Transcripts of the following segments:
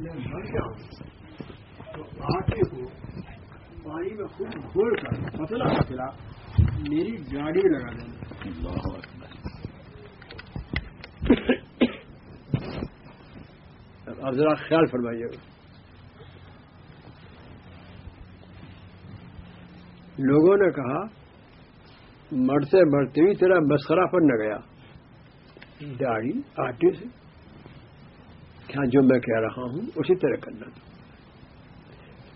میں مر جاؤں تو آٹے کو پانی میں خوب گھول کر پتلا پتلا میری گاڑی میں لگا دینا اب ذرا خیال فرمائیے۔ گا لوگوں نے کہا، مرتے مرتے بھی تیرا مسخرہ پر نہ گیا۔ داڑھی آٹے سے۔ کیا جو میں کہہ رہا ہوں، اسی طرح کرنا تھا۔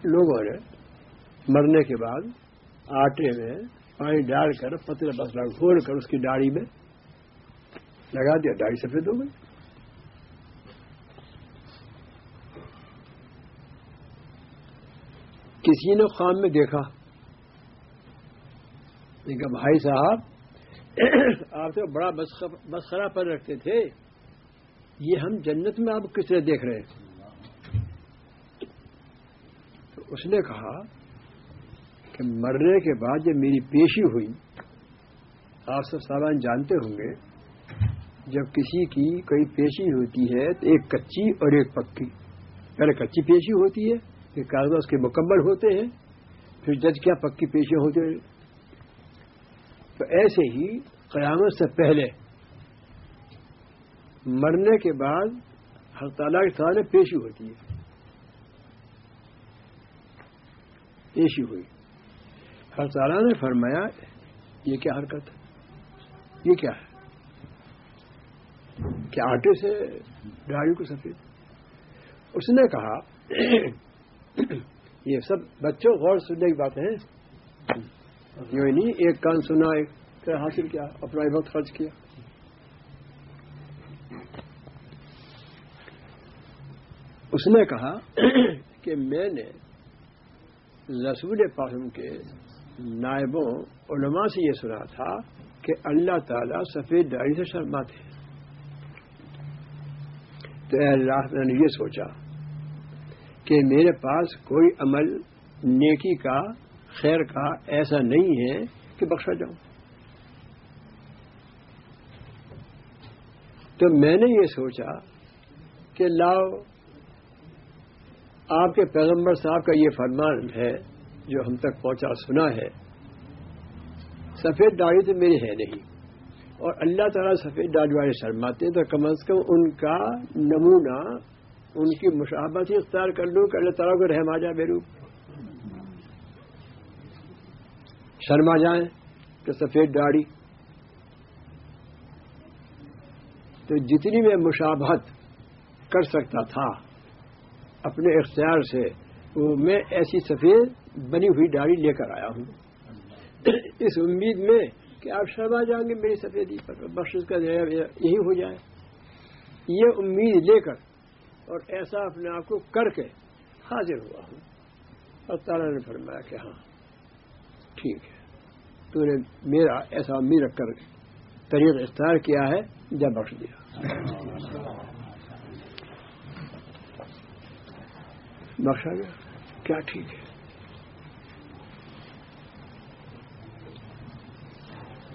لوگوں نے مرنے کے بعد آٹے میں پانی ڈال کر پتلا پتلا گھول کر اس کی داڑھی میں لگا دیا۔ داڑھی سفید ہو گئی۔ کسی نے خام میں دیکھا۔ کہ بھائی صاحب، آپ تو بڑا مسخرا پر رکھتے تھے۔ یہ ہم جنت میں آپ کس طرح دیکھ رہے ہیں؟ تو اس نے کہا کہ مرنے کے بعد جب میری پیشی ہوئی، آپ سب سامان جانتے ہوں گے، جب کسی کی کوئی پیشی ہوتی ہے تو ایک کچی اور ایک پکی۔ پہلے کچی پیشی ہوتی ہے، پھر کاغذ اس کے مکمل ہوتے ہیں، پھر جج کیا پکی پیشیاں ہوتے ہیں تو ایسے ہی قیامت سے پہلے مرنے کے بعد ہر تعالیٰ کے سامنے پیشی ہوتی ہے پیشی ہوئی۔ ہر تعالیٰ نے فرمایا، یہ کیا حرکت ہے؟ یہ کیا ہے؟ کیا آٹے سے گاڑی کو سفید۔ اس نے کہا، یہ سب بچوں، غور سننے کی بات ہے یوں نہیں، ایک کان سنا، ایک حاصل کیا، اپنا وقت خرچ کیا۔ اس نے کہا کہ میں نے رسول پاسم کے نائبوں، علماء سے یہ سنا تھا کہ اللہ تعالیٰ سفید داڑھی سے شرماتے ہیں۔ تو اللہ، میں نے یہ سوچا کہ میرے پاس کوئی عمل نیکی کا، خیر کا ایسا نہیں ہے کہ بخشا جاؤں۔ تو میں نے یہ سوچا کہ لاؤ آپ کے پیغمبر صاحب کا یہ فرمان ہے جو ہم تک پہنچا، سنا ہے۔ سفید داڑھی تو میری ہے نہیں۔ اور اللہ تعالیٰ سفید داڑھی والے شرماتے ہیں تو کم از کم ان کا نمونہ، ان کی مشابت ہی اختیار کر لوں کہ اللہ تعالیٰ کو رحم آ جائے میرے شرما جائیں کہ سفید داڑھی۔ تو جتنی میں مشابہت کر سکتا تھا اپنے اختیار سے وہ میں ایسی سفید بنی ہوئی داڑھی لے کر آیا ہوں۔ اس امید میں کہ آپ شرما جائیں گے میری سفیدی پر بخش کا یہی ہو جائے۔ یہ امید لے کر اور ایسا اپنے آپ کو کر کے حاضر ہوا ہوں۔ اور تعالیٰ نے فرمایا کہ ہاں ٹھیک ہے۔ تو نے میرا ایسا امید رکھ کر طریق اختیار کیا ہے، جب بخش دیا۔ بخشا گیا۔ کیا ٹھیک ہے؟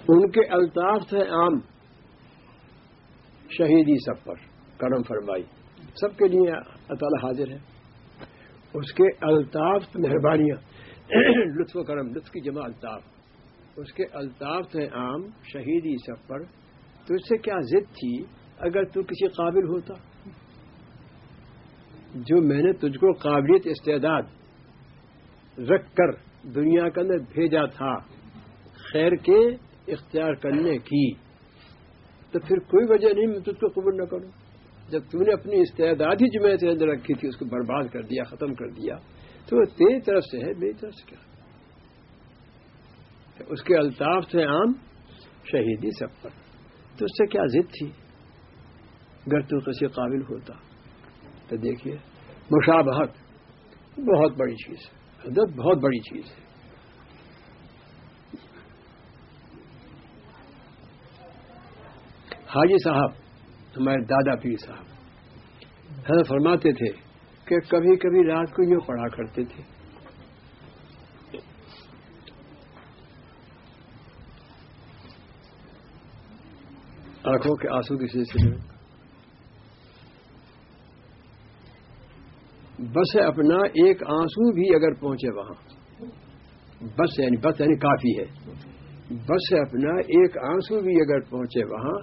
ان کے الطاف تھے عام۔ شہیدی سب پر کرم فرمائی۔ سب کے لیے اطالع حاضر ہے۔ اس کے الطاف مہربانیاں۔ لطف و کرم، لطف کی جمع الطاف۔ اس کے الطاف تھے عام، شہیدی سب پر۔ تو اس سے کیا ضد تھی؟ اگر تو کسی قابل ہوتا۔ جو میں نے تجھ کو قابلیت استعداد رکھ کر دنیا کے اندر بھیجا تھا، خیر کے اختیار کرنے کی۔ تو پھر کوئی وجہ نہیں، میں تجھ کو قبول نہ کروں۔ جب تم نے اپنی استعداد ہی جو میں اندر رکھی تھی، اس کو برباد کر دیا، ختم کر دیا، تو وہ تیری طرف سے ہے، میری طرف سے کیا؟ اس کے الطاف تھے عام شہیدی سب پر۔ تو اس سے کیا ضد تھی؟ اگر تو کسی قابل ہوتا۔ تو دیکھیے، مشابہت بہت بڑی چیز ہے۔ حدت بہت بڑی چیز ہے۔ حاجی صاحب، ہمارے دادا پیر صاحب، حضرت فرماتے تھے کہ کبھی کبھی رات کو یوں پڑھا کرتے تھے۔ آنکھوں کے آنسو کے سلسلے بس اپنا ایک آنسو بھی اگر پہنچے وہاں۔ بس یعنی بس یعنی کافی ہے۔ بس اپنا ایک آنسو بھی اگر پہنچے وہاں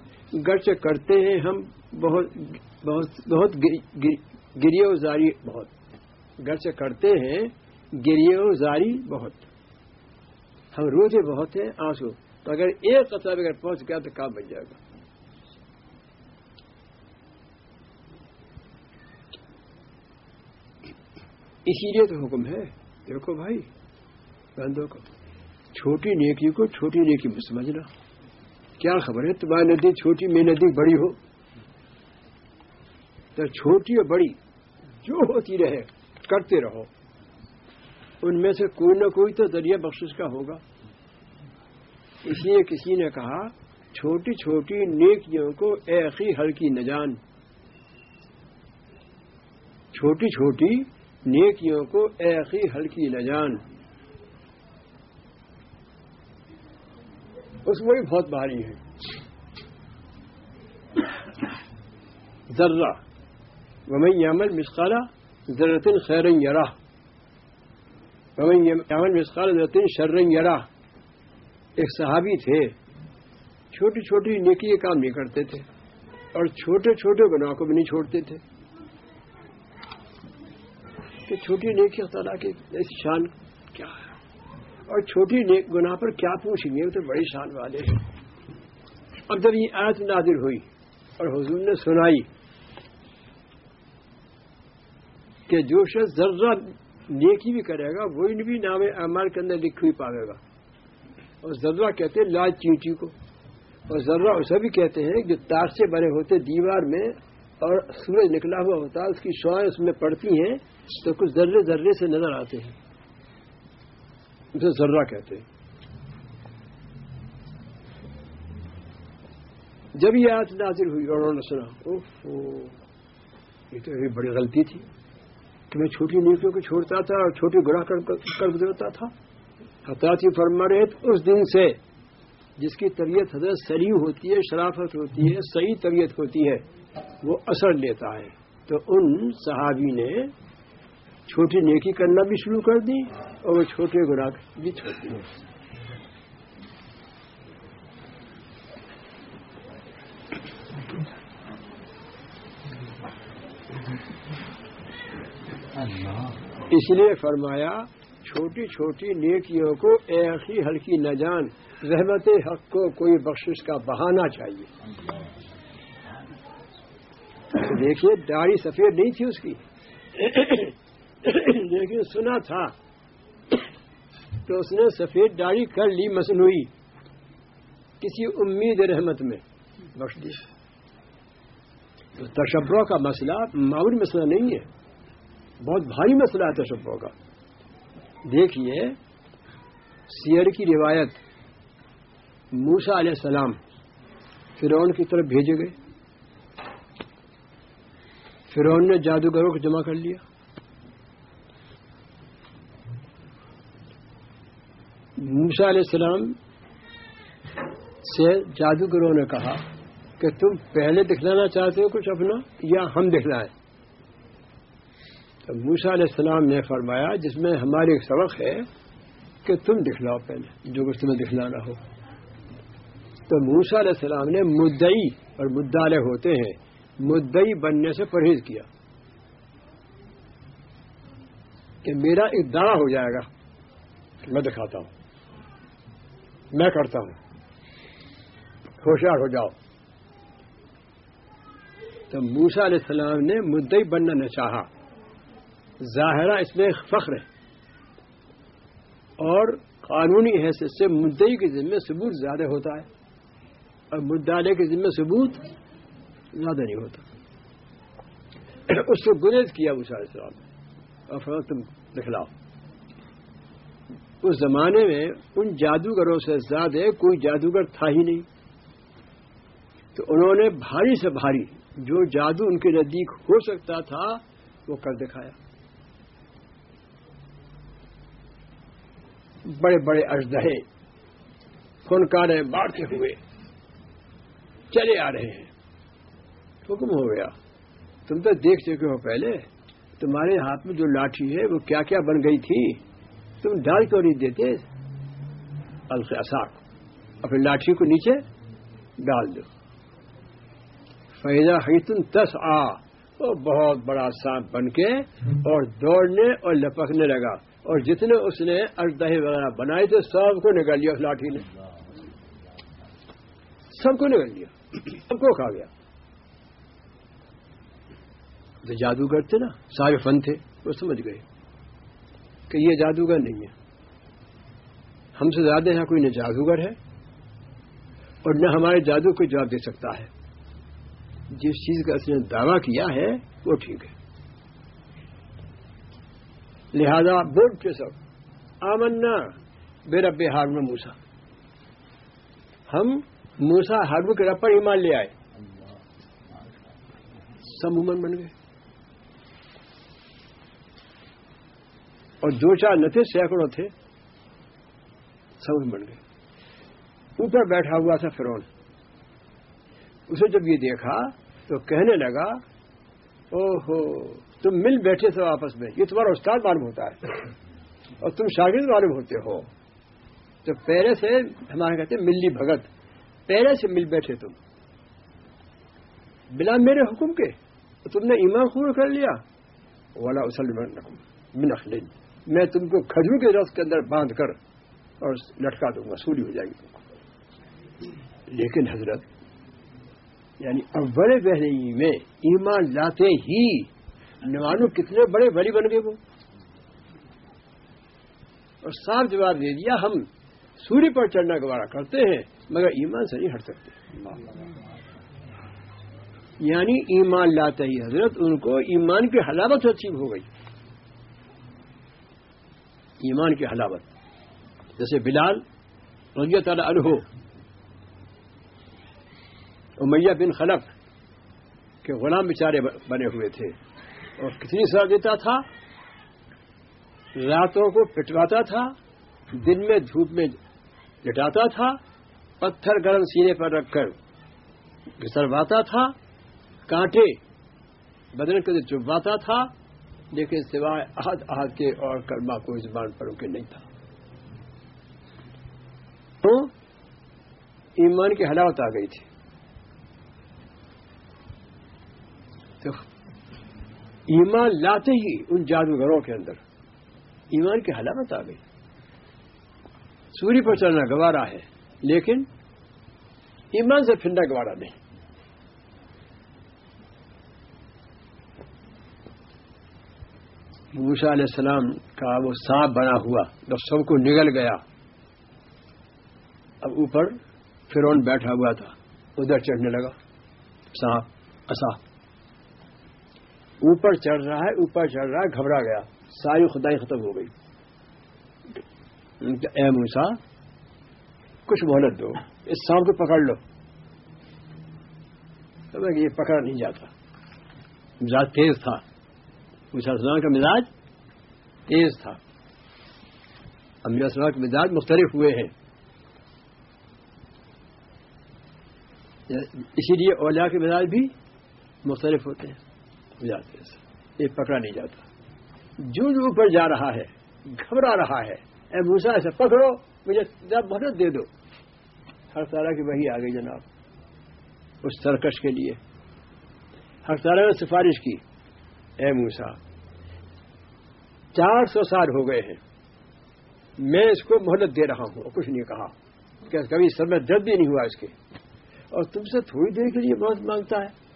گرچ کرتے ہیں ہم بہت بہت بہت گریو زاری بہت۔ گرچ کرتے ہیں گریو زاری بہت۔ ہم روزے بہت ہیں، آنسو۔ تو اگر ایک قطع اگر پہنچ گیا تو کام بن جائے گا۔ اسی لیے تو حکم ہے۔ دیکھو بھائی، بندوں کو، چھوٹی نیکی کو چھوٹی نیکی میں سمجھنا۔ کیا خبر ہے؟ تمہاری ندی چھوٹی میں ندی بڑی ہو۔ تو چھوٹی اور بڑی جو ہوتی رہے، کرتے رہو۔ ان میں سے کوئی نہ کوئی تو ذریعہ بخش کا ہوگا۔ اس لیے کسی نے کہا، چھوٹی چھوٹی نیکیوں کو ایسی ہلکی نہ جان۔ چھوٹی چھوٹی نیکیوں کو ایسی ہلکی نہ جان۔ اس میں بھی بہت بھاری ہے ذرہ۔ ومن یامل مسقالہ ذرتن خیرن یرا ومن یامل مسقال ذرتن شرن یرا ایک صحابی تھے۔ چھوٹی چھوٹی نیکی کام نہیں کرتے تھے اور چھوٹے چھوٹے گناہ کو بھی نہیں چھوڑتے تھے۔ کہ چھوٹی نیکی تعالیٰ کی شان کیا ہے؟ اور چھوٹی نیک گناہ پر کیا پوچھیں گے وہ تو بڑی شان والے ہیں۔ اب جب یہ آیت نازر ہوئی اور حضور نے سنائی کہ جو شخص ذرہ نیکی بھی کرے گا، وہی بھی نام اعمال کے اندر لکھ ہوئی پاوے گا۔ اور ذرہ کہتے ہیں لال چینٹی کو۔ اور ذرہ اسے بھی کہتے ہیں جو تار سے بنے ہوتے دیوار میں اور سورج نکلا ہوا ہوتا ہے اس کی شوائیں اس میں پڑتی ہیں تو کچھ ذرے ذرے سے نظر آتے ہیں۔ اسے ذرہ کہتے ہیں۔ جب یہ آج نازر ہوئی اور انہوں نے سنا یہ تو بڑی غلطی تھی کہ میں چھوٹی نیکیوں کو چھوڑتا تھا اور چھوٹی گراہ کر گزرتا تھا۔ حتاثی فرما رہے اس دن سے جس کی طبیعت حضرت سلیم ہوتی ہے، شرافت ہوتی ہے، صحیح طبیعت ہوتی ہے وہ اثر لیتا ہے۔ تو ان صحابی نے چھوٹی نیکی کرنا بھی شروع کر دی اور وہ چھوٹے گراہ بھی چھوڑ دیے۔ اس لیے فرمایا، چھوٹی چھوٹی نیکیوں کو ایک ہی ہلکی نہ جان، رحمت حق کو کوئی بخشش کا بہانا چاہیے۔ دیکھیے، داڑھی سفید نہیں تھی اس کی۔ لیکن سنا تھا۔ تو اس نے سفید داڑھی کر لی مصنوعی، کسی امید رحمت میں۔ بخش دی۔ تو تشبروں کا مسئلہ معمولی مسئلہ نہیں ہے۔ بہت بھاری مسئلہ ہے تشبروں کا۔ دیکھیے، سیر کی روایت موسا علیہ السلام فرعون کی طرف بھیجے گئے۔ فرعون نے جادوگروں کو جمع کر لیا۔ موسا علیہ السلام سے جادوگروں نے کہا کہ تم پہلے دکھلانا چاہتے ہو کچھ اپنا یا ہم دکھلائیں۔ تو موسا علیہ السلام نے فرمایا، جس میں ہماری ایک سبق ہے کہ تم دکھلاؤ پہلے، جو کچھ تمہیں دکھلانا ہو۔ تو موسا علیہ السلام نے مدئی اور مدالے ہوتے ہیں مدئی بننے سے پرہیز کیا کہ میرا ایک ہو جائے گا، میں دکھاتا ہوں، میں کرتا ہوں، ہوشیار ہو جاؤ۔ تو موسا علیہ السلام نے مدئی بننا نہ چاہا۔ ظاہرہ اس میں فخر ہے۔ اور قانونی حیثیت سے مدئی کے ذمے ثبوت زیادہ ہوتا ہے۔ اور مدالے کے ذمے ثبوت زیادہ نہیں ہوتا۔ اس سے گریز کیا موسا علیہ السلام نے اور تم دکھلاؤ اس زمانے میں ان جادوگروں سے زیادہ کوئی جادوگر تھا ہی نہیں۔ تو انہوں نے بھاری سے بھاری جو جادو ان کے نزدیک ہو سکتا تھا، وہ کر دکھایا۔ بڑے بڑے اجدہے فنکارے بانٹتے ہوئے چلے آ رہے ہیں۔ حکم ہو گیا۔ تم تو دیکھ چکے ہو پہلے۔ تمہارے ہاتھ میں جو لاٹھی ہے، وہ کیا کیا بن گئی تھی؟ تم ڈال کیوں نہیں دیتے؟ الخاق اپنی لاٹھی کو نیچے ڈال دو۔ فیضا حیتن تس آ وہ بہت بڑا سانپ بن کے اور دوڑنے اور لپکنے لگا۔ اور جتنے اس نے اردہ وغیرہ بنائے تھے، سب کو نکال لیا اس لاٹھی نے۔ سب کو نکل لیا۔ سب کو کھا گیا۔ جو جادوگر تھے نا، سارے فن تھے، وہ سمجھ گئے کہ یہ جادوگر نہیں ہے۔ ہم سے زیادہ یہاں کوئی نہ جادوگر ہے اور نہ ہمارے جادو کو جواب دے سکتا ہے۔ جس چیز کا اس نے دعویٰ کیا ہے، وہ ٹھیک ہے۔ لہذا بول کے سب، آمنا بے رب ہارون موسا ہم موسا ہارو کے رب پر ایمان لے آئے۔ سب عمر بن گئے۔ اور دو چار نہ تھے سینکڑوں تھے سب بن گئے۔ اوپر بیٹھا ہوا تھا فرون اسے جب یہ دیکھا تو کہنے لگا او ہو تم مل بیٹھے تھے آپس میں، یہ تمہارا استاد معلوم ہوتا ہے۔ اور تم شاگرد معلوم ہوتے ہو۔ تو پہلے سے ہمارے کہتے ہیں ملی بھگت، پہلے سے مل بیٹھے تم۔ بلا میرے حکم کے تم نے ایمان خور کر لیا۔ والا اسل من میں تم کو کھجور کے رس کے اندر باندھ کر اور لٹکا دوں گا سوری ہو جائے گی تم کو۔ لیکن حضرت یعنی اب بڑے میں ایمان لاتے ہی نوانو کتنے بڑے بڑی بن گئے وہ۔ اور صاف جواب دے دیا، ہم سوری پر چڑھنا گوارا کرتے ہیں، مگر ایمان سے نہیں ہٹ سکتے۔ یعنی ایمان لاتے ہی حضرت، ان کو ایمان کی حلاوت نصیب ہو گئی۔ ایمان کی حلاوت۔ جیسے بلال رضی تعالی عنہ، امیہ بن خلق کے غلام بیچارے بنے ہوئے تھے۔ اور کتنی سزا دیتا تھا؟ راتوں کو پٹواتا تھا، دن میں دھوپ میں لٹاتا تھا، پتھر گرم سینے پر رکھ کر گسرواتا تھا، کانٹے بدن کے چبواتا تھا لیکن سوائے عہد عہد کے اور کرما کو زبان پر کے نہیں تھا۔ تو ایمان کی حلاوت آ گئی تھی۔ تو ایمان لاتے ہی ان جادوگروں کے اندر ایمان کی حلاوت آ گئی۔ سوری پر چلنا گوارا ہے، لیکن ایمان سے پھرنا گوارا نہیں۔ موسا علیہ السلام کا وہ سانپ بنا ہوا جب سب کو نگل گیا، اب اوپر فرون بیٹھا ہوا تھا، ادھر چڑھنے لگا، سانپ اصا اوپر چڑھ رہا ہے، اوپر چڑھ رہا ہے، گھبرا گیا، ساری خدائی ختم ہو گئی۔ اے موسا کچھ مہلت دو، اس سانپ کو پکڑ لو۔ یہ پکڑا نہیں جاتا۔ مزاج تیز تھا۔ مسلمان کا مزاج تیز تھا۔ اب السلام کے مزاج مختلف ہوئے ہیں۔ اسی لیے اولیاء کے مزاج بھی مختلف ہوتے ہیں۔ مزاج تیز یہ پکڑا نہیں جاتا۔ جو جو اوپر جا رہا ہے، گھبرا رہا ہے، اے موسا ایسے پکڑو، مجھے مدد دے دو۔ ہر طرح کی وہی آ گئی جناب۔ اس سرکش کے لیے۔ ہر طرح نے سفارش کی۔ اے موسا چار سو سال ہو گئے ہیں۔ میں اس کو مہلت دے رہا ہوں کچھ نہیں کہا۔ کہ کبھی سر میں درد بھی نہیں ہوا اس کے۔ اور تم سے تھوڑی دیر کے لیے مہلت مانگتا ہے۔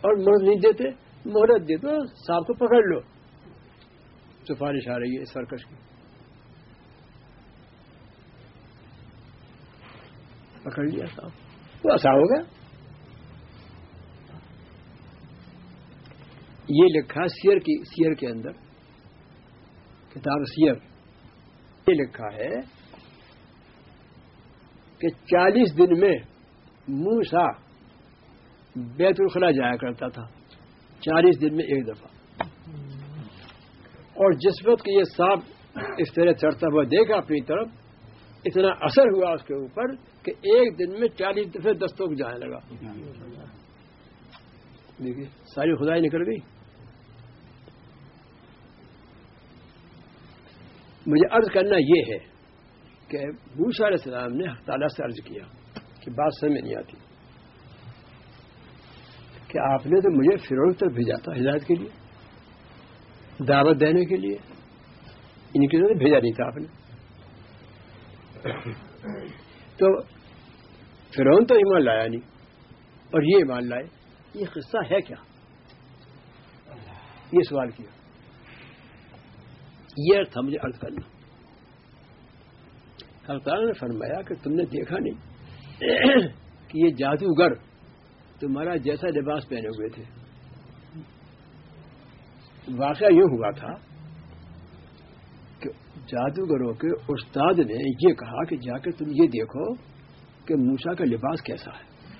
اور مہلت نہیں دیتے، مہلت دے دو، صاحب کو پکڑ لو۔ سفارش آ رہی ہے سرکش کی۔ پکڑ لیا صاحب۔ وہ ایسا ہوگا۔ یہ لکھا سیر کی، سیر کے اندر۔ کتاب سیر یہ لکھا ہے کہ چالیس دن میں موسا بیت الخلا جایا کرتا تھا۔ چالیس دن میں ایک دفعہ۔ اور جس وقت یہ سانپ اس طرح چڑھتا ہوا دیکھا اپنی طرف، اتنا اثر ہوا اس کے اوپر کہ ایک دن میں چالیس دفعہ دستوں کو جانے لگا۔ دیکھیے، ساری خدائی نکل گئی۔ مجھے عرض کرنا یہ ہے کہ موسا علیہ السلام نے تعالیٰ سے عرض کیا کہ بات سمجھ میں نہیں آتی کہ آپ نے تو مجھے فروغ تک بھیجا تھا ہدایت کے لیے، دعوت دینے کے لیے، ان کی طرف بھیجا نہیں تھا آپ نے۔ تو فرعون تو ایمان لایا نہیں، اور یہ ایمان لائے، یہ قصہ ہے کیا؟ یہ سوال کیا۔ یہ تھا مجھے ارد کرنا۔ تعالیٰ نے فرمایا کہ تم نے دیکھا نہیں کہ یہ جادوگر تمہارا جیسا لباس پہنے ہوئے تھے۔ واقعہ یہ ہوا تھا کہ جادوگروں کے استاد نے یہ کہا کہ جا کے تم یہ دیکھو کہ موسا کا لباس کیسا ہے۔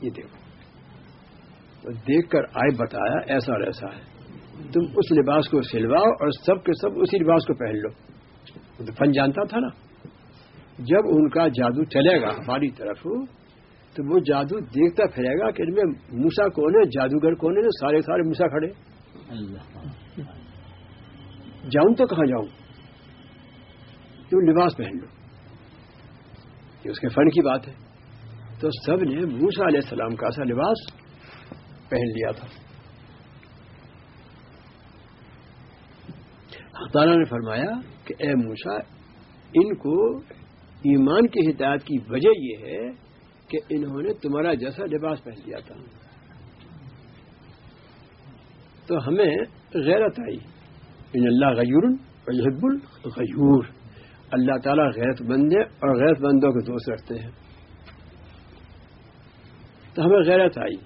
یہ دیکھو۔ دیکھ کر آئے بتایا ایسا اور ایسا ہے۔ تم اس لباس کو سلواؤ اور سب کے سب اسی لباس کو پہن لو۔ تو فن جانتا تھا نا۔ جب ان کا جادو چلے گا ہماری طرف، تو وہ جادو دیکھتا پھرے گا کہ ان میں موسا کون ہے، جادوگر کون ہے سارے سارے موسا کھڑے۔ جاؤں تو کہاں جاؤں؟ تم لباس پہن لو۔ یہ اس کے فن کی بات ہے۔ تو سب نے موسا علیہ السلام کا سا لباس پہن لیا تھا۔ تعالیٰ نے فرمایا کہ اے موسا ان کو ایمان کی ہدایت کی وجہ یہ ہے کہ انہوں نے تمہارا جیسا لباس پہن لیا تھا۔ تو ہمیں غیرت آئی۔ ان اللہ غیور یحب الغیور۔ اللہ تعالیٰ غیرت بندے اور غیرت بندوں کے دوست رکھتے ہیں۔ تو ہمیں غیرت آئی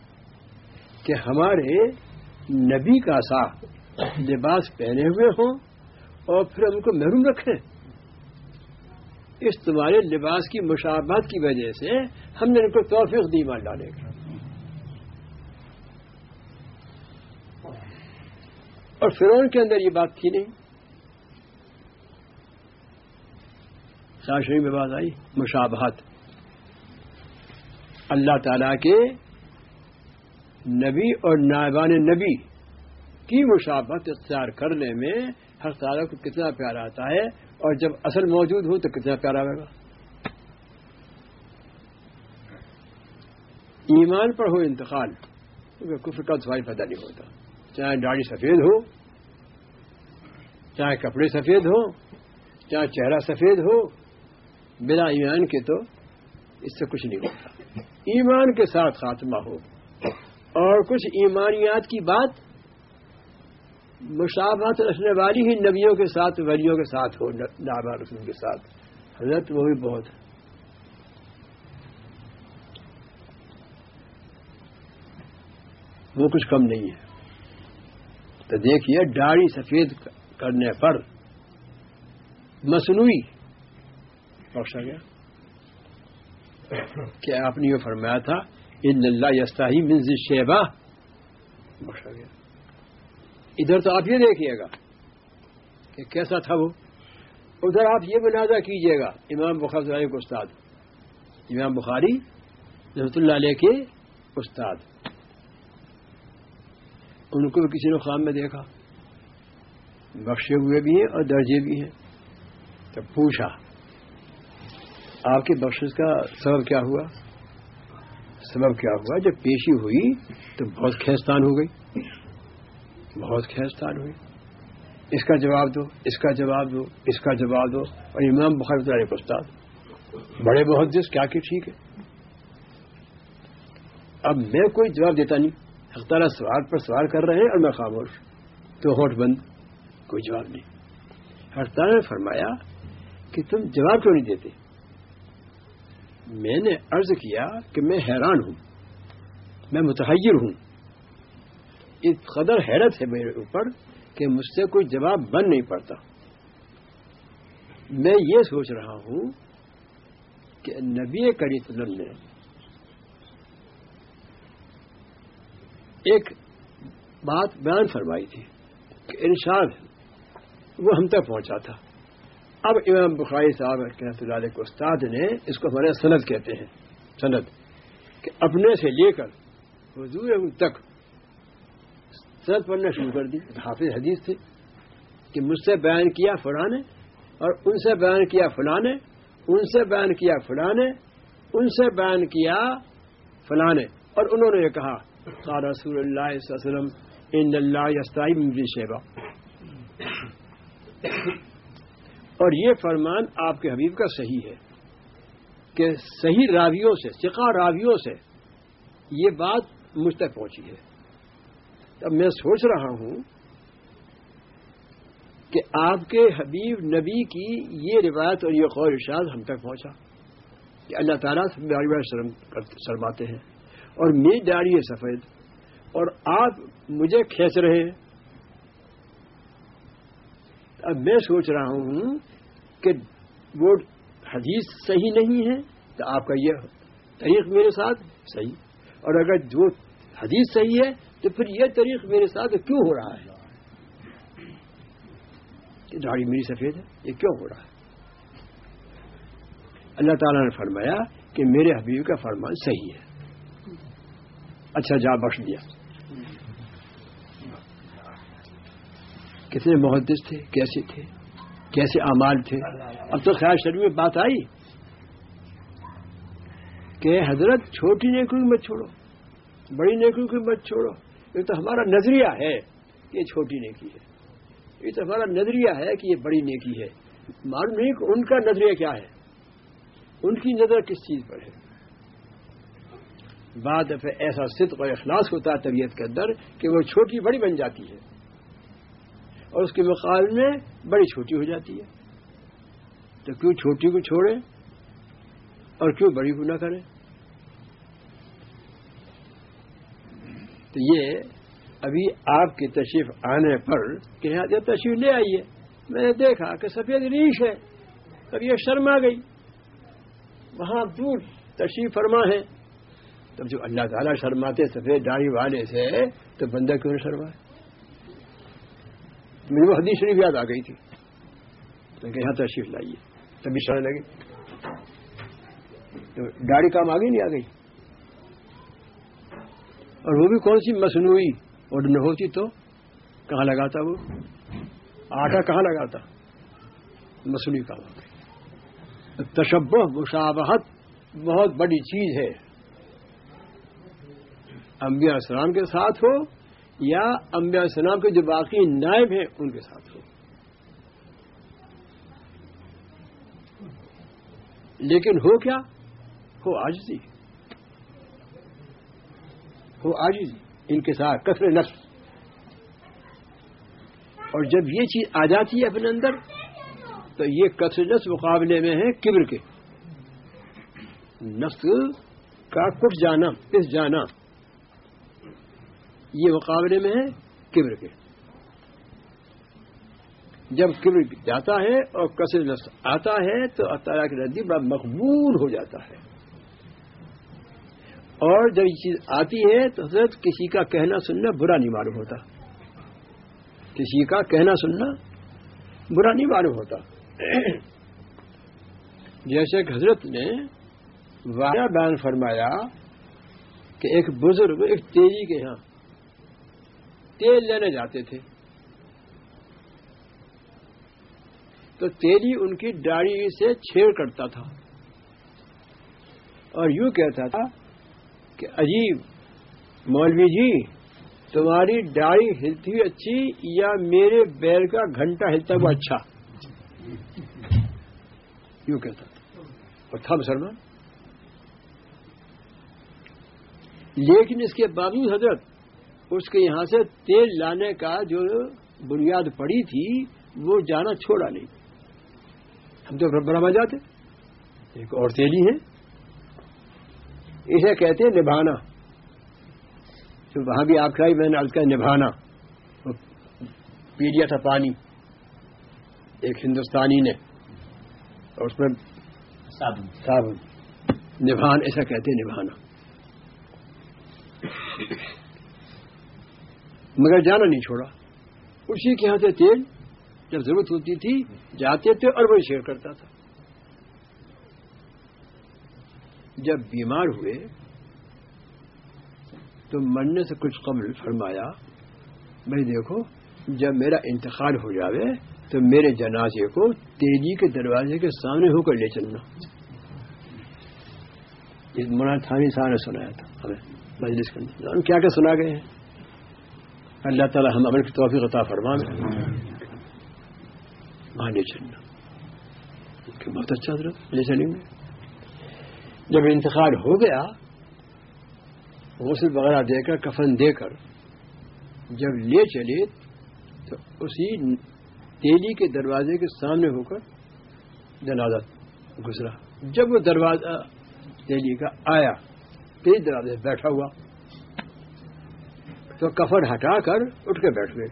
کہ ہمارے نبی کا سا لباس پہنے ہوئے ہوں اور پھر ان کو محروم رکھیں اس تمہارے لباس کی مشابت کی وجہ سے ہم نے ان کو توفیق دی مان ڈالے گا اور فرون کے اندر یہ بات تھی نہیں۔ شاشری میں بات آئی، مشابہت۔ اللہ تعالی کے نبی اور نائبان نبی کی مشابت اختیار کرنے میں ہر تعالیٰ کو کتنا پیارا آتا ہے اور جب اصل موجود ہو تو کتنا پیارا آئے گا ایمان پر ہو انتقال، کیونکہ کفر کا سوائی پیدا نہیں ہوتا۔ چاہے داڑھی سفید ہو، چاہے کپڑے سفید ہو چاہے چہرہ سفید ہو بنا ایمان کے تو اس سے کچھ نہیں ہوتا۔ ایمان کے ساتھ خاتمہ ہو۔ اور کچھ ایمانیات کی بات مشابہت رکھنے والی ہی نبیوں کے ساتھ، ولیوں کے ساتھ ہو نابا رسول کے ساتھ۔ حضرت وہ بھی بہت۔ وہ کچھ کم نہیں ہے۔ تو دیکھیے داڑھی سفید کرنے پر مصنوعی۔ بخشا گیا کیا؟ آپ نے یہ فرمایا تھا، ان اللہ یستاحی منز شیبہ بخشا گیا ادھر تو آپ یہ دیکھیے گا کہ کیسا تھا وہ۔ ادھر آپ یہ منازع کیجیے گا، امام بخاری کے استاد۔ امام بخاری رحمت اللہ علیہ کے استاد۔ ان کو بھی کسی نے خام میں دیکھا۔ بخشے ہوئے بھی ہیں اور درجے بھی ہیں۔ تو پوچھا، آپ کے بخش کا سبب کیا ہوا؟ سبب کیا ہوا؟ جب پیشی ہوئی تو بہت کھینچتان ہو گئی۔ بہت کھینچتان ہوئی۔ اس کا جواب دو، اس کا جواب دو، اس کا جواب دو۔ اور امام بخار ایک استاد، بڑے بہت جس، کیا کہ ٹھیک ہے۔ اب میں کوئی جواب دیتا نہیں حقدارہ سوال پر سوال کر رہے ہیں اور میں خاموش تو ہوٹ بند، کوئی جواب نہیں۔ ہڑتال نے فرمایا کہ تم جواب کیوں نہیں دیتے؟ میں نے عرض کیا کہ میں حیران ہوں، میں متحیر ہوں۔ اس قدر حیرت ہے میرے اوپر کہ مجھ سے کوئی جواب بن نہیں پڑتا۔ میں یہ سوچ رہا ہوں کہ نبی کری وسلم نے ایک بات بیان فرمائی تھی کہ ارشاد وہ ہم تک پہنچا تھا۔ اب امام بخاری صاحب رحمۃ اللہ علیہ کو استاد نے اس کو ہمارے سند کہتے ہیں، سند کہ اپنے سے لے کر حضور تک سند پڑھنا شروع کر دی۔ حافظ حدیث تھے کہ مجھ سے بیان کیا فلاں نے اور ان سے بیان کیا فلاں نے ان سے بیان کیا فلاں نے ان سے بیان کیا فلاں اور انہوں نے یہ کہا، قال رسول اللہ صلی اللہ علیہ وسلم، ان اللہ یستائی شیبا اور یہ فرمان آپ کے حبیب کا صحیح ہے کہ صحیح راویوں سے سکھا راویوں سے یہ بات مجھ تک پہنچی ہے۔ اب میں سوچ رہا ہوں کہ آپ کے حبیب نبی کی یہ روایت اور یہ خور ارشاد ہم تک پہنچا کہ اللہ تعالیٰ شرم شرماتے ہیں اور میری ڈاڑی ہے سفید اور آپ مجھے کھینچ رہے ہیں۔ اب میں سوچ رہا ہوں کہ وہ حدیث صحیح نہیں ہے تو آپ کا یہ طریق میرے ساتھ صحیح۔ اور اگر جو حدیث صحیح ہے تو پھر یہ طریق میرے ساتھ کیوں ہو رہا ہے؟ کہ داڑھی میری سفید ہے، یہ کیوں ہو رہا ہے؟ اللہ تعالیٰ نے فرمایا کہ میرے حبیب کا فرمان صحیح ہے۔ اچھا جا بخش دیا۔ کتنے محدث تھے، کیسے تھے، کیسے اعمال تھے۔ اب تو خیال شریف میں بات آئی کہ حضرت چھوٹی نیکی مت چھوڑو، بڑی نیکی کی مت چھوڑو۔ یہ تو ہمارا نظریہ ہے کہ یہ چھوٹی نیکی ہے۔ یہ تو ہمارا نظریہ ہے کہ یہ بڑی نیکی ہے۔ معلوم نہیں کہ ان کا نظریہ کیا ہے۔ ان کی نظر کس چیز پر ہے؟ بعد ایسا صدق اور اخلاص ہوتا ہے طبیعت کے اندر کہ وہ چھوٹی بڑی بن جاتی ہے اور اس کے مقابلے میں بڑی چھوٹی ہو جاتی ہے۔ تو کیوں چھوٹی کو چھوڑے اور کیوں بڑی کو نہ کرے تو یہ ابھی آپ کی تشریف آنے پر کہ یہاں تشریف لے آئیے میں نے دیکھا کہ سفید ریش ہے، اب یہ شرما گئی۔ وہاں دور تشریف فرما ہے۔ تب جو اللہ تعالیٰ شرماتے سفید داڑھی والے سے، تو بندہ کیوں شرما ہے مجھے وہ حدیث شریف یاد آ گئی تھی۔ تو کہ یہاں تشریف لائیے۔ تبھی شرح لگی۔ تو داڑھی کام آگے نہیں آ گئی۔ اور وہ بھی کون سی مصنوعی اور نہ ہوتی تو کہاں لگاتا وہ؟ آٹا کہاں لگاتا؟ مصنوعی کام آ تشبہ، مشابہت بہت بڑی چیز ہے۔ انبیاء السلام کے ساتھ ہو یا انبیاء السلام کے جو باقی نائب ہیں ان کے ساتھ ہو۔ لیکن ہو کیا؟ ہو آجزی ہو آجزی ان کے ساتھ کثر نفس۔ اور جب یہ چیز آ جاتی ہے اپنے اندر، تو یہ کثر نفس مقابلے میں ہے کبر کے۔ نفس کا کٹ جانا پس جانا۔ یہ مقابلے میں ہے کبر کے۔ جب کبر جاتا ہے اور کثر نفس آتا ہے، تو اللہ کے نزدیک بڑا مقبول ہو جاتا ہے۔ اور جب یہ چیز آتی ہے تو حضرت کسی کا کہنا سننا برا نہیں معلوم ہوتا۔ کسی کا کہنا سننا برا نہیں معلوم ہوتا۔ جیسے کہ حضرت نے واقعہ بیان فرمایا کہ ایک بزرگ ایک تیزی کے یہاں تیل لینے جاتے تھے۔ تو تیلی ان کی ڈاڑی سے چھیڑ کرتا تھا۔ اور یوں کہتا تھا کہ عجیب، مولوی جی تمہاری ڈاڑی ہلتی ہوئی اچھی یا میرے بیل کا گھنٹہ ہلتا ہوا اچھا؟ یوں کہتا تھا۔ اور تھا مسلمان؟ لیکن اس کے باوجود حضرت، اس کے یہاں سے تیل لانے کا جو بنیاد پڑی تھی، وہ جانا چھوڑا نہیں۔ ہم تو برما جاتے۔ ایک اور تیلی ہے۔ اسے کہتے ہیں نبھانا۔ تو وہاں بھی آپ کا میں نے کا نبھانا۔ پی لیا تھا پانی۔ ایک ہندوستانی نے اور اس میں صابن۔ نبھان ایسا کہتے ہیں نبھانا۔ مگر جانا نہیں چھوڑا۔ اسی کے یہاں سے تیل جب ضرورت ہوتی تھی جاتے تھے اور وہی شیئر کرتا تھا۔ جب بیمار ہوئے تو مرنے سے کچھ قبل فرمایا، بھائی دیکھو، جب میرا انتقال ہو جاوے تو میرے جنازے کو تیزی کے دروازے کے سامنے ہو کر لے چلنا۔ مولانا تھانی صاحب نے سنایا تھا۔ ہمیں مجلس کرنے کیا کیا سنا گئے ہیں؟ اللہ تعالی ہم عمل کی توفیق عطا فرمان وہاں لے چلنا بہت اچھا حضرت لے چلیں گے۔ جب انتقال ہو گیا، غسل وغیرہ دے کر، کفن دے کر، جب لے چلے تو اسی تیلی کے دروازے کے سامنے ہو کر جنازہ گزرا۔ جب وہ دروازہ تیلی کا آیا، تیز دروازے بیٹھا ہوا، تو کفن ہٹا کر اٹھ کے بیٹھ گئے۔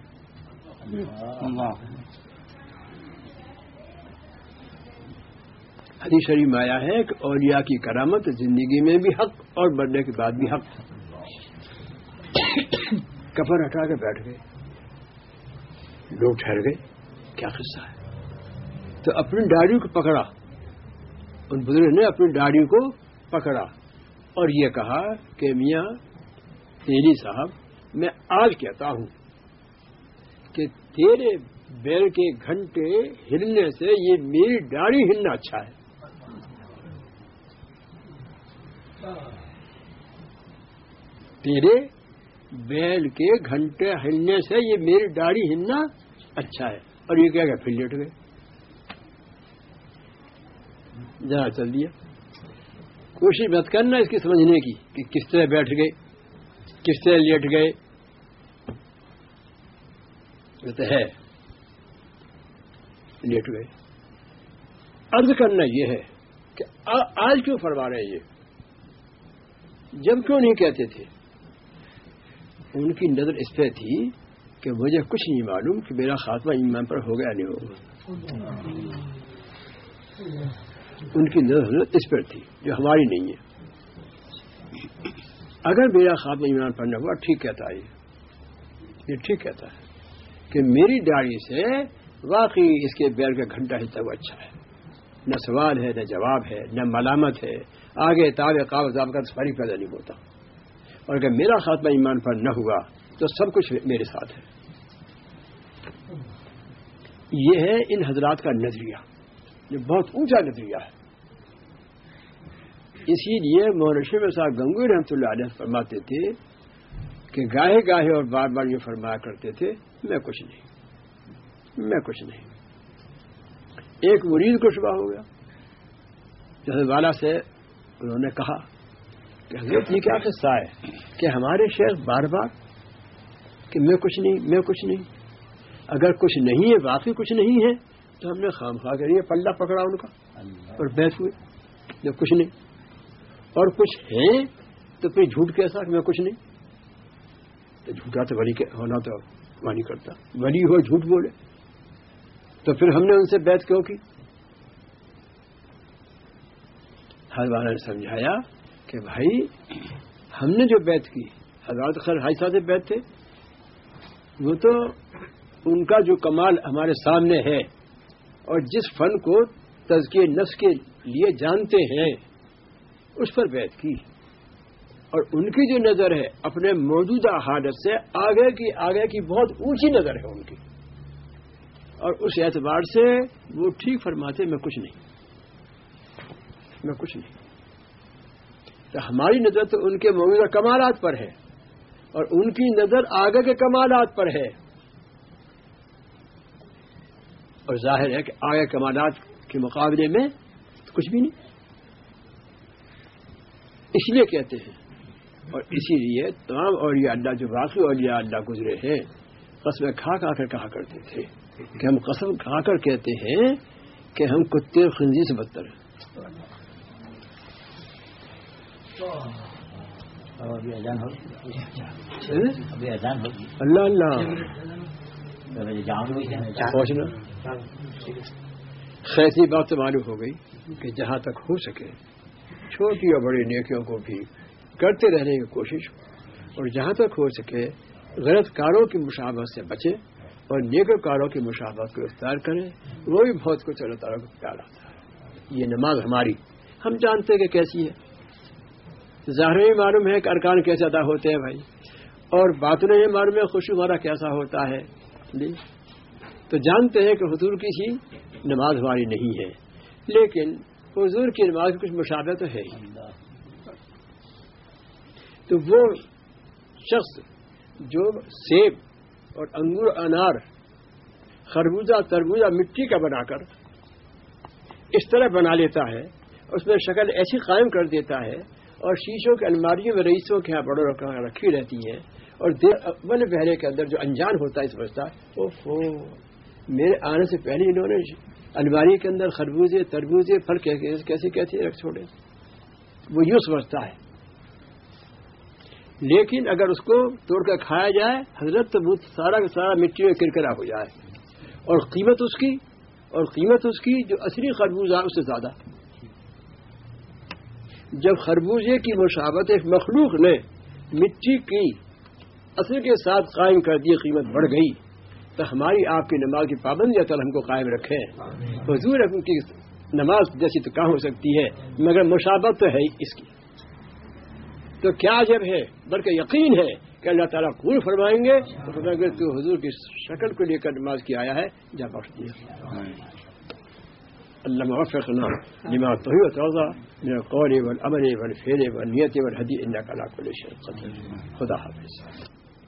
حدیث شریف میں آیا ہے کہ اولیاء کی کرامت زندگی میں بھی حق اور مرنے کے بعد بھی حق کفن ہٹا کے بیٹھ گئے۔ لوگ ٹھہر گئے۔ کیا قصہ ہے؟ تو اپنی ڈاڑی کو پکڑا۔ ان بزرگ نے اپنی ڈاڑی کو پکڑا۔ اور یہ کہا کہ میاں تیلی صاحب، میں آج کہتا ہوں کہ تیرے بیل کے گھنٹے ہلنے سے یہ میری ڈاڑی ہلنا اچھا ہے۔ تیرے بیل کے گھنٹے ہلنے سے یہ میری داڑھی ہلنا اچھا ہے۔ اور یہ کیا پھر لیٹ گئے۔ ذرا چل دیا۔ کوشش مت کرنا اس کی سمجھنے کی کہ کس طرح بیٹھ گئے، کس طرح لیٹ گئے۔ تو ہے۔ لیٹ گئے۔ ارد کرنا یہ ہے کہ آج کیوں فرما رہے ہیں یہ؟ جب کیوں نہیں کہتے تھے؟ ان کی نظر اس پہ تھی کہ مجھے کچھ نہیں معلوم کہ میرا خاتمہ ایمان پر ہو گیا نہیں ہوگا۔ ان کی نظر اس پر تھی جو ہماری نہیں ہے۔ اگر میرا خاتمہ ایمان پر نہ ہوا، ٹھیک کہتا ہے۔ یہ ٹھیک کہتا ہے کہ میری داڑھی سے واقعی اس کے بیر کا گھنٹہ ہی وہ اچھا ہے۔ نہ سوال ہے، نہ جواب ہے، نہ ملامت ہے۔ آگے تاب کاغذاب کا سفاری پیدا نہیں ہوتا۔ اور اگر میرا خاتمہ ایمان پر نہ ہوا تو سب کچھ میرے ساتھ ہے۔ یہ ہے ان حضرات کا نظریہ۔ یہ بہت اونچا نظریہ ہے۔ اسی لیے مہرشم صاحب گنگوئی رحمۃ اللہ علیہ فرماتے تھے کہ گاہے گاہے اور بار بار یہ فرمایا کرتے تھے، میں کچھ نہیں۔ میں کچھ نہیں۔ ایک مریض کو شبہ ہو گیا۔ جیسے والا سے انہوں نے کہا کہ حضرت یہ کیا قصہ ہے کہ ہمارے شیخ بار بار کہ میں کچھ نہیں میں کچھ نہیں اگر کچھ نہیں ہے واقعی کچھ نہیں ہے تو ہم نے خام خواہ کر یہ پلہ پکڑا ان کا اور بیٹھ ہوئے۔ جب کچھ نہیں۔ اور کچھ ہے تو پھر جھوٹ کیسا کہ میں کچھ نہیں۔ تو جھوٹا تو ولی ہونا تو وانی کرتا۔ ولی ہو جھوٹ بولے۔ تو پھر ہم نے ان سے بیت کیوں کی ہر والا نے سمجھایا کہ بھائی، ہم نے جو بیت کی، حضرات خیر ہائی صاحب بیت تھے، وہ تو ان کا جو کمال ہمارے سامنے ہے اور جس فن کو تزکیے نس کے لیے جانتے ہیں، اس پر بیت کی۔ اور ان کی جو نظر ہے، اپنے موجودہ حالت سے آگے کی آگے کی بہت اونچی نظر ہے ان کی۔ اور اس اعتبار سے وہ ٹھیک فرماتے، میں کچھ نہیں۔ میں کچھ نہیں تو ہماری نظر تو ان کے موجودہ کمالات پر ہے اور ان کی نظر آگے کے کمالات پر ہے۔ اور ظاہر ہے کہ آگے کمالات کے مقابلے میں کچھ بھی نہیں۔ اس لیے کہتے ہیں۔ اور اسی لیے تمام اولیاء اللہ جو باقی اولیاء اللہ گزرے ہیں قسم کھا کھا کر کہا کرتے تھے کہ ہم قسم کھا کر کہتے ہیں کہ ہم کتے خنزی سے بدتر ہیں۔ اللہ اللہ پہنچنا خیسی بات تو معلوم ہو گئی کہ جہاں تک ہو سکے چھوٹی اور بڑی نیکیوں کو بھی کرتے رہنے کی کوشش اور جہاں تک ہو سکے غلط کاروں کی مشابت سے بچے اور نیک کاروں کی مشابت کو اختیار کریں وہ بھی بہت کچھ اللہ تعالیٰ کو پیار آتا ہے یہ نماز ہماری ہم جانتے ہیں کہ کیسی ہے۔ ظاہر یہ معلوم ہے کہ ارکان کیسے ادا ہوتے ہیں بھائی۔ اور بات یہ معلوم ہے خوشی ہمارا کیسا ہوتا ہے۔ جی۔ تو جانتے ہیں کہ حضور کسی نماز ہماری نہیں ہے۔ لیکن حضور کی نماز کچھ مشابہ تو ہے ہی۔ تو وہ شخص جو سیب اور انگور انار، خربوزہ، تربوزہ، مٹی کا بنا کر اس طرح بنا لیتا ہے، اس میں شکل ایسی قائم کر دیتا ہے اور شیشوں کی الماریوں میں رئیسوں کے یہاں بڑوں رکھی رہتی ہیں اور اول پہلے کے اندر جو انجان ہوتا ہے سمجھتا ہے میرے آنے سے پہلے انہوں نے الماری کے اندر خربوزے، تربوزے، پھل کیسے کیسے رکھ چھوڑے۔ وہ یوں سمجھتا ہے لیکن اگر اس کو توڑ کر کھایا جائے، حضرت تو سارا کا سارا مٹی میں کرکرا ہو جائے۔ اور قیمت اس کی اور قیمت اس کی جو اصلی خربوزہ اس سے زیادہ۔ جب خربوزے کی مشابت ایک مخلوق نے مٹی کی اصل کے ساتھ قائم کر دی قیمت بڑھ گئی تو ہماری آپ کی نماز کی پابندی اصل ہم کو قائم رکھے حضور کی نماز جیسی تو کہاں ہو سکتی ہے مگر مشابت تو ہے اس کی۔ تو کیا جب ہے بلکہ یقین ہے کہ اللہ تعالیٰ قبول فرمائیں گے۔ تو حضور کی شکل کو لے کر نماز کی آیا ہے جا بخش دیا۔ اللہ وفقنا لما تو توضا من القول والعمل والفعل والنیت والهدي انك على كل شيء قدير. خدا حافظ.